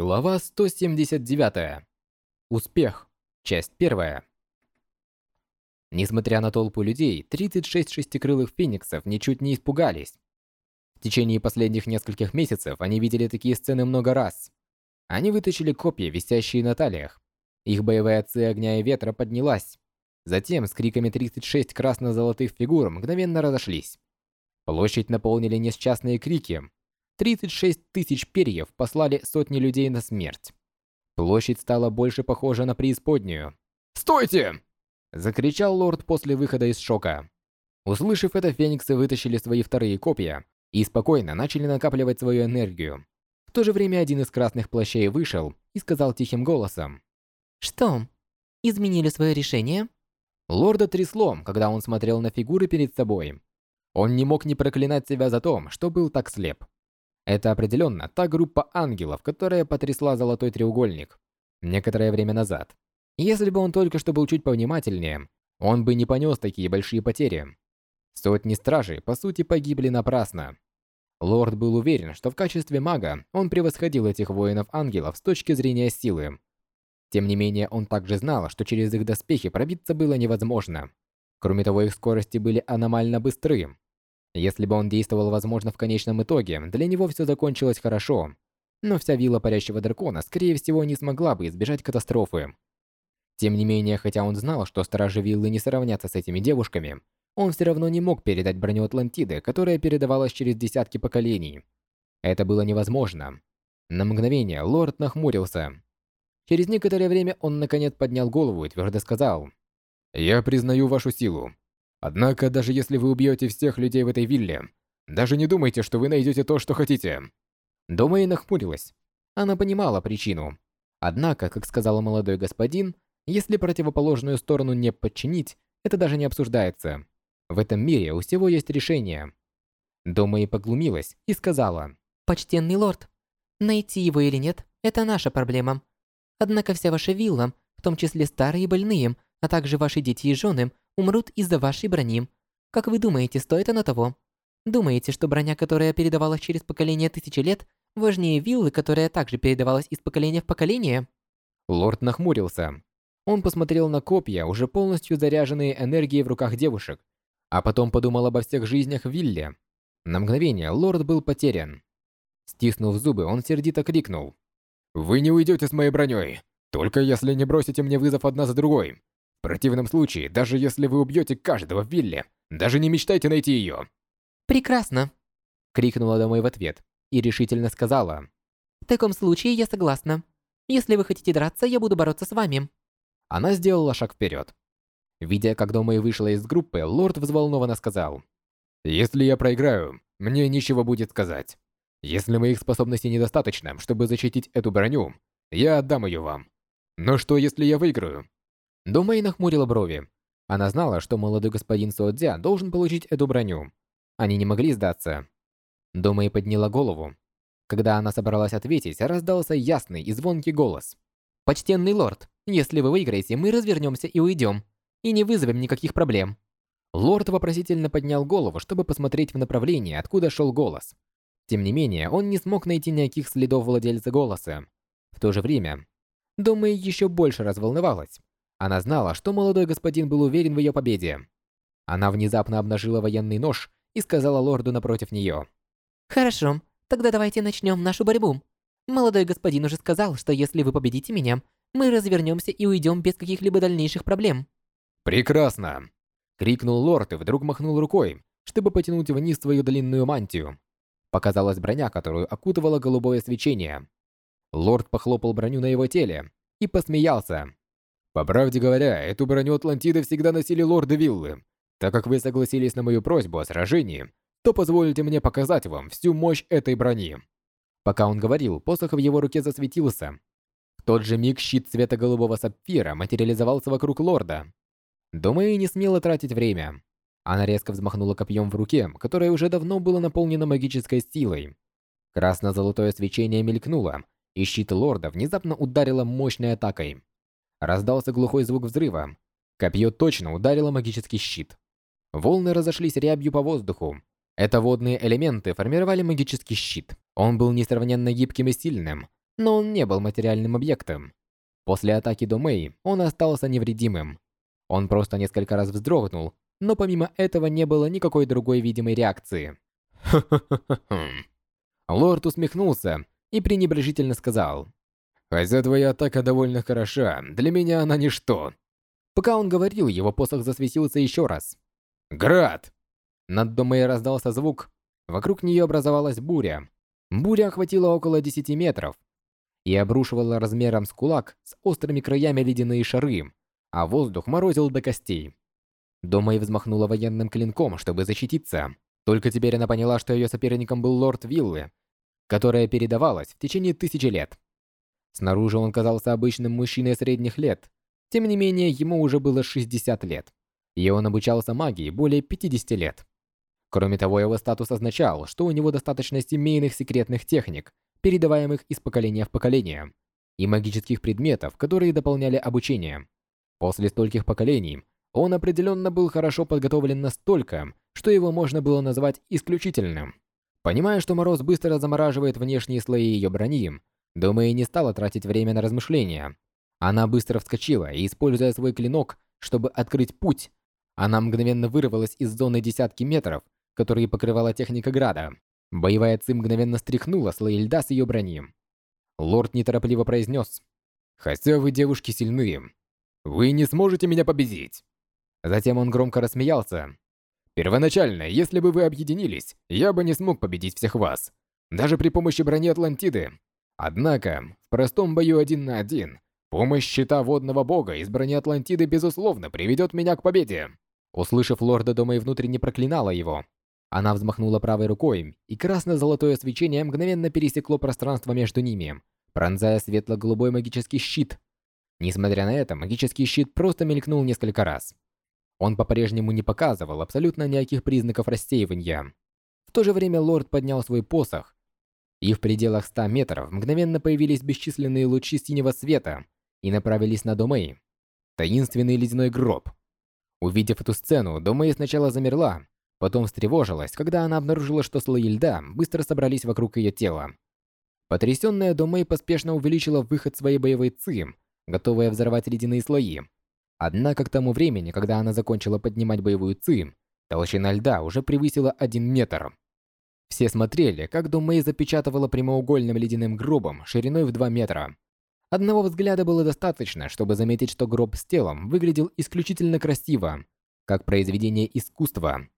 Глава 179. Успех. Часть первая. Несмотря на толпу людей, 36 шестикрылых фениксов ничуть не испугались. В течение последних нескольких месяцев они видели такие сцены много раз. Они вытащили копья, висящие на талиях. Их боевая ци огня и ветра поднялась. Затем с криками 36 красно-золотых фигур мгновенно разошлись. Площадь наполнили несчастные крики, 36 тысяч перьев послали сотни людей на смерть. Площадь стала больше похожа на преисподнюю. «Стойте!» – закричал лорд после выхода из шока. Услышав это, фениксы вытащили свои вторые копья и спокойно начали накапливать свою энергию. В то же время один из красных плащей вышел и сказал тихим голосом. «Что? Изменили свое решение?» Лорда трясло, когда он смотрел на фигуры перед собой. Он не мог не проклинать себя за то, что был так слеп. Это определенно та группа ангелов, которая потрясла Золотой Треугольник некоторое время назад. Если бы он только что был чуть повнимательнее, он бы не понес такие большие потери. Сотни стражей, по сути, погибли напрасно. Лорд был уверен, что в качестве мага он превосходил этих воинов-ангелов с точки зрения силы. Тем не менее, он также знал, что через их доспехи пробиться было невозможно. Кроме того, их скорости были аномально быстры. Если бы он действовал, возможно, в конечном итоге, для него все закончилось хорошо. Но вся вилла парящего дракона, скорее всего, не смогла бы избежать катастрофы. Тем не менее, хотя он знал, что стражи виллы не сравнятся с этими девушками, он все равно не мог передать броню Атлантиды, которая передавалась через десятки поколений. Это было невозможно. На мгновение лорд нахмурился. Через некоторое время он наконец поднял голову и твердо сказал. «Я признаю вашу силу. Однако, даже если вы убьете всех людей в этой вилле, даже не думайте, что вы найдете то, что хотите. Домэй нахмурилась. Она понимала причину. Однако, как сказал молодой господин, если противоположную сторону не подчинить, это даже не обсуждается. В этом мире у всего есть решение. Домэй поглумилась и сказала. «Почтенный лорд, найти его или нет, это наша проблема. Однако вся ваша вилла, в том числе старые и больные, а также ваши дети и жены, умрут из-за вашей брони. Как вы думаете, стоит оно того? Думаете, что броня, которая передавалась через поколение тысячи лет, важнее виллы, которая также передавалась из поколения в поколение? Лорд нахмурился. Он посмотрел на копья, уже полностью заряженные энергией в руках девушек, а потом подумал обо всех жизнях в вилле. На мгновение лорд был потерян. Стиснув зубы, он сердито крикнул. «Вы не уйдете с моей броней, только если не бросите мне вызов одна за другой. В противном случае, даже если вы убьете каждого в вилле, даже не мечтайте найти ее. Прекрасно, крикнула домой в ответ и решительно сказала. В таком случае я согласна. Если вы хотите драться, я буду бороться с вами. Она сделала шаг вперед. Видя, как Домэй вышла из группы, лорд взволнованно сказал. «Если я проиграю, мне ничего будет сказать. Если моих способностей недостаточно, чтобы защитить эту броню, я отдам ее вам. Но что, если я выиграю? Домэй нахмурила брови. Она знала, что молодой господин Суодзя должен получить эту броню. Они не могли сдаться. Домэй подняла голову. Когда она собралась ответить, раздался ясный и звонкий голос. «Почтенный лорд, если вы выиграете, мы развернемся и уйдем. И не вызовем никаких проблем». Лорд вопросительно поднял голову, чтобы посмотреть в направлении, откуда шел голос. Тем не менее, он не смог найти никаких следов владельца голоса. В то же время, Домэй еще больше разволновалась. Она знала, что молодой господин был уверен в ее победе. Она внезапно обнажила военный нож и сказала лорду напротив нее. «Хорошо, тогда давайте начнем нашу борьбу. Молодой господин уже сказал, что если вы победите меня, мы развернемся и уйдем без каких-либо дальнейших проблем». «Прекрасно!» — крикнул лорд и вдруг махнул рукой, чтобы потянуть вниз свою длинную мантию. Показалась броня, которую окутывало голубое свечение. Лорд похлопал броню на его теле и посмеялся. По правде говоря, эту броню Атлантиды всегда носили лорды Виллы. Так как вы согласились на мою просьбу о сражении, то позвольте мне показать вам всю мощь этой брони. Пока он говорил, посох в его руке засветился. В тот же миг щит цвета голубого сапфира материализовался вокруг лорда. Думаю, не смело тратить время. Она резко взмахнула копьем в руке, которое уже давно было наполнено магической силой. Красно-золотое свечение мелькнуло, и щит лорда внезапно ударило мощной атакой. Раздался глухой звук взрыва. Копье точно ударило магический щит. Волны разошлись рябью по воздуху. Это водные элементы формировали магический щит. Он был несравненно гибким и сильным. но он не был материальным объектом. После атаки Домэй он остался невредимым. Он просто несколько раз вздрогнул, но помимо этого не было никакой другой видимой реакции. Лорд усмехнулся и пренебрежительно сказал. «Хотя твоя атака довольно хороша, для меня она ничто». Пока он говорил, его посох засветился еще раз. «Град!» Над Домой раздался звук. Вокруг нее образовалась буря. Буря охватила около 10 метров и обрушивала размером с кулак с острыми краями ледяные шары, а воздух морозил до костей. Домой взмахнула военным клинком, чтобы защититься. Только теперь она поняла, что ее соперником был лорд Виллы, которая передавалась в течение тысячи лет. Снаружи он казался обычным мужчиной средних лет. Тем не менее, ему уже было 60 лет, и он обучался магии более 50 лет. Кроме того, его статус означал, что у него достаточно семейных секретных техник, передаваемых из поколения в поколение, и магических предметов, которые дополняли обучение. После стольких поколений, он определенно был хорошо подготовлен настолько, что его можно было назвать исключительным. Понимая, что Мороз быстро замораживает внешние слои ее брони, Думая не стала тратить время на размышления. Она быстро вскочила и, используя свой клинок, чтобы открыть путь, она мгновенно вырвалась из зоны десятки метров, которые покрывала техника града. Боевая ци мгновенно стряхнула слои льда с ее брони. Лорд неторопливо произнес. «Хотя вы, девушки, сильные, вы не сможете меня победить!» Затем он громко рассмеялся. «Первоначально, если бы вы объединились, я бы не смог победить всех вас. Даже при помощи брони Атлантиды. Однако, в простом бою один на один, помощь щита водного бога из брони Атлантиды безусловно приведет меня к победе. Услышав лорда дома и внутренне проклинала его. Она взмахнула правой рукой, и красно-золотое свечение мгновенно пересекло пространство между ними, пронзая светло-голубой магический щит. Несмотря на это, магический щит просто мелькнул несколько раз. Он по-прежнему не показывал абсолютно никаких признаков рассеивания. В то же время лорд поднял свой посох, и в пределах 100 метров мгновенно появились бесчисленные лучи синего света и направились на Домэй. Таинственный ледяной гроб. Увидев эту сцену, Домэй сначала замерла, потом встревожилась, когда она обнаружила, что слои льда быстро собрались вокруг ее тела. Потрясенная Домэй поспешно увеличила выход своей боевой ци, готовая взорвать ледяные слои. Однако к тому времени, когда она закончила поднимать боевую ци, толщина льда уже превысила 1 метр. Все смотрели, как Дом Мэй запечатывала прямоугольным ледяным гробом шириной в 2 метра. Одного взгляда было достаточно, чтобы заметить, что гроб с телом выглядел исключительно красиво, как произведение искусства.